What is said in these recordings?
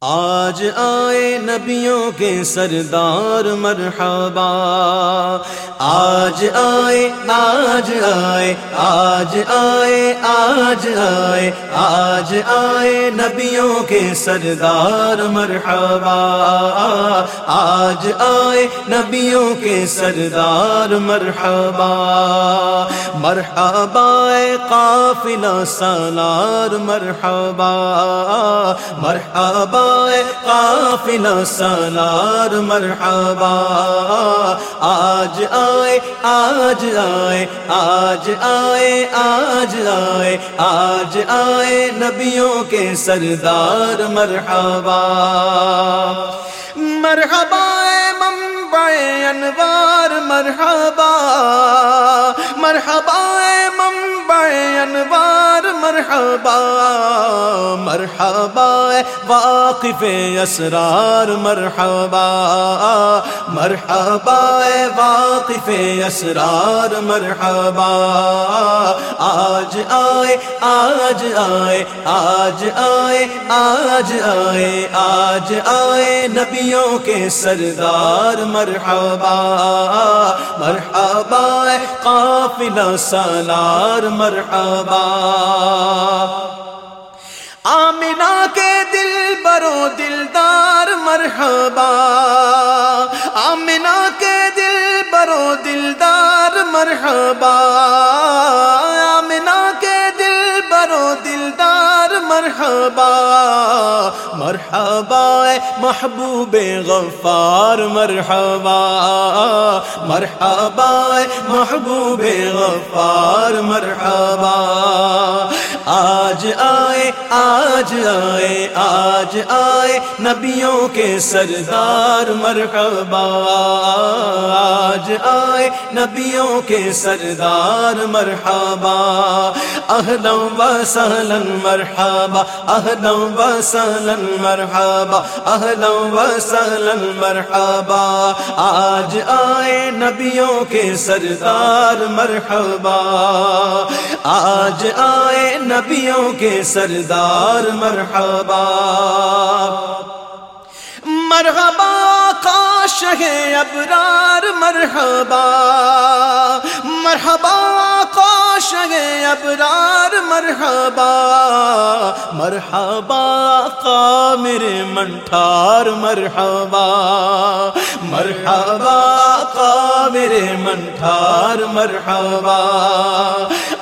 آج آئے نبیوں کے سردار مرحبا۔ آج آئے آج آئے آج آئے آج آئے آج آئے نبیوں کے سردار مرحبا۔ آج آئے نبیوں کے سردار مرحبا۔ مرحبا قافلہ سالار مرحبا۔ مرحبا قافلہ سالار مرحبا۔ آج آئے آج آئے آج آئے آج آئے آج آئے نبیوں کے سردار مرحبا۔ مرحبا منبع انوار، مرحبا۔ مرحبا مرحبا مرحبا واقف اسرار مرحبا مرحبا واقف اسرار، مرحبا۔ آج آئے آج آئے آج آئے آج آئے آج آئے نبیوں کے سردار، مرحبا۔ مرحبا قافلہ سالار، مرحبا۔ آمنا کے دل برو دلدار مرحبا۔ آمنا کے دل برو دلدار مرحبا۔ آمنا کے دل برو دلدار مرحبا۔ مرحبا محبوب غفار، مرحبا۔ مرحبا محبوب غفار، مرحبا۔ آج آئے آج آئے آج آئے نبیوں کے سردار مرحبا۔ آج آئے نبیوں کے سردار مرحبا۔ اہلم و سہلن مرحبا اہلم و سہلن مرحبا اہلم و سہلن مرحبا۔ آج آئے نبیوں کے سردار مرحبا۔ آج آئے نبیوں کے سردار مرحبا۔ مرحبا کاش ہے ابرار مرحبا۔ مرحبا کاش ہے ابرار مرحبا مرحبا کا میرے منٹھار، مرحبا مرحبا کا میرے منٹھار، مرحبا۔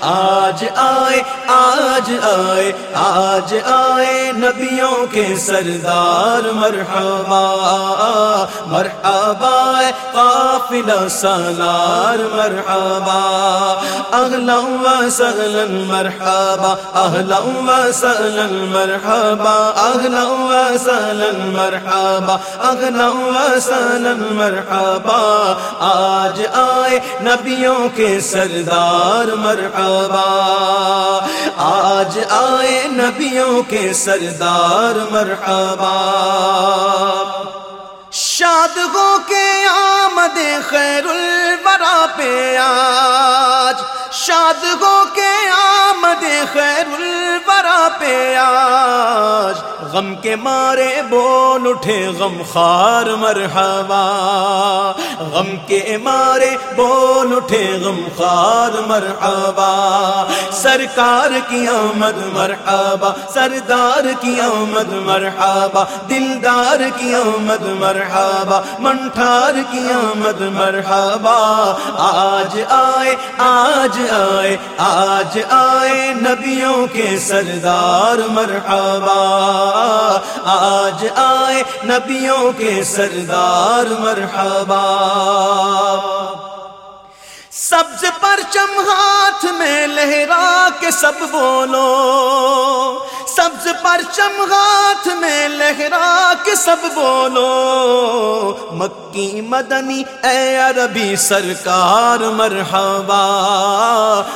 آج آئے آج آئے آج آئے نبیوں کے سردار، مرحبا مرحبا، قافلہ سالار، مرحبا۔ اہلا و سہلا، مرحبا۔ اہلا و سہلا مرحبا. اہلا و مرحبا. اہلا و مرحبا. آج آئے نبیوں کے سردار، مرحبا. آج آئے نبیوں کے سردار، مرحبا. شاد ہو کے آمد خیر الورا پہ آج شاد ہو کے آمد خیر الورا پہ۔ غم کے مارے بول اٹھے غم خار مرحبا۔ غم کے مارے بول اٹھے غم خار مرحبا۔ سرکار کی آمد مرحبا، سردار کی آمد مرحبا۔ دلدار کی آمد مرحبا، منٹھار کی آمد مرحبا۔ آج آئے آج آئے آج آئے نبیوں کے سردار مرحبا۔ آج آئے نبیوں کے سردار مرحبا سبز پرچم ہاتھ میں لہرا کے سب بولو۔ سبز پرچم ہاتھ میں لہرا کے سب بولو۔ مکی مدنی اے عربی سرکار، مرحبا۔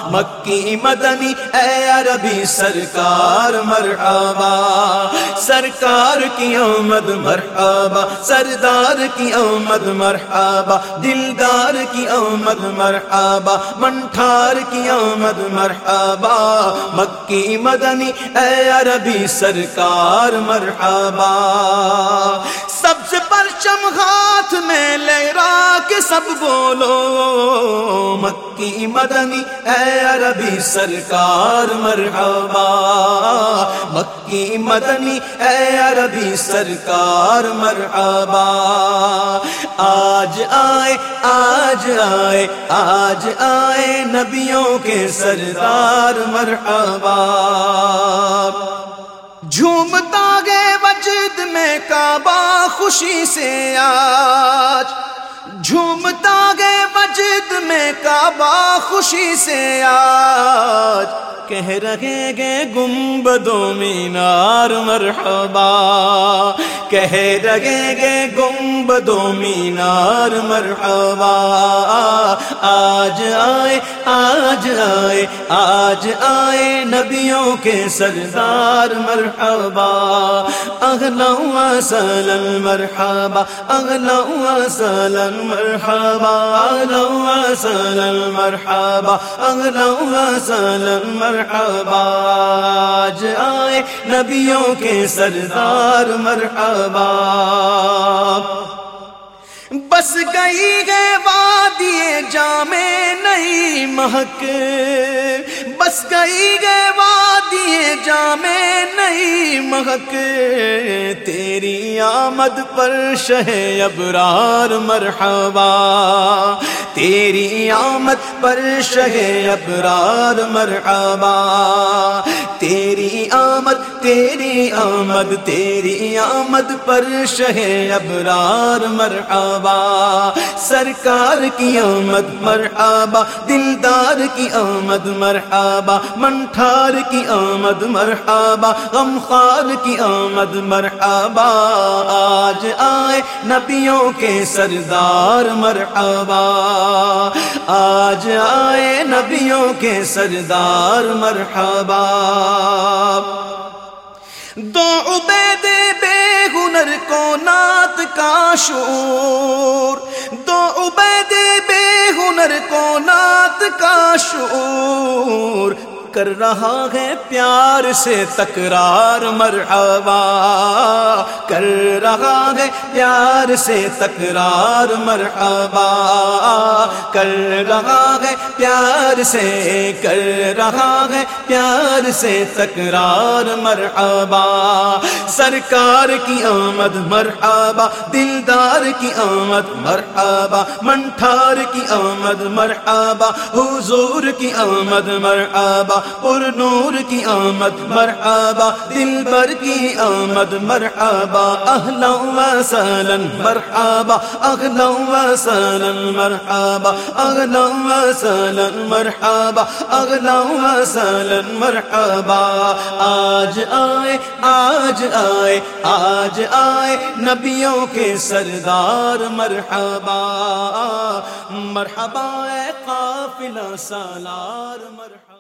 مکی مدنی اے عربی سرکار، مرحبا۔ سرکار کی آمد، مرحبا۔ سردار کی آمد، مرحبا۔ دلدار کی آمد، مرحبا۔ منٹھار کی آمد مرحبا، مکی مدنی، اے عربی سرکار مرحبا۔ سب سے پرچم ہاتھ میں لہرا کے سب بولو، مکی مدنی، اے عربی سرکار مرحبا۔ مکی مدنی، اے عربی سرکار مرحبا۔ آج آئے آج آئے آج آئے نبیوں کے سردار مرحبا۔ جھومتا گئے وجد میں کعبہ خوشی سے آج۔ جھومتا گئے وجد کعبہ خوشی سے آج کہہ رہے گے گنبد و مینار مرحبا۔ کہہ رہے گے گنبد و مینار مرحبا۔ آج آئے آج آئے آج آئے نبیوں کے سردار مرحبا۔ اغلا سلن مرحبا اغلا سلن مرحبا۔ اغلا سلن مرحبا اغلا سلن مرحبا مرحبا آج آئے نبیوں کے سردار مرحبا. بس گئی گئے وادی جامع نئی مہک بس گئی گئے وادی جامع نئی مہک تیری آمد پر شہ ابرار مرحبا. تیری آمد پر شہ ابرار مرحبا تیری آمد تیری آمد تیری آمد پر شہ ابرار مرحبا سرکار کی آمد مرحبا، دلدار کی آمد مرحبا، منٹھار کی آمد مرحبا غمخار کی آمد مرحبا آج آئے نبیوں کے سردار مرحبا آج آئے نبیوں کے سردار مرحبا۔ دو عبید بے ہنر کو نات کا شور دو عبید بے ہنر کو نات کا شور کر رہا ہے پیار سے تکرار مرحبا۔ کر رہا ہے پیار سے تکرار مرحبا۔ کر رہا ہے پیار سے، کر رہا ہے پیار سے تکرار مرحبا۔ سرکار کی آمد مرحبا، دلدار کی آمد مرحبا۔ منٹھار کی آمد مرحبا، حضور کی آمد مرحبا۔ پر نور کی آمد، مرحبا، دل بر کی آمد، مرحبا اہلا و سالن مرحبا اغلا و سالن مرحبا اغلا و سالن مرحبا اغلا و سالن مرحبا. آج آئے آج آئے آج آئے نبیوں کے سردار، مرحبا مرحبا، اے قافلہ سالار، مرحبا.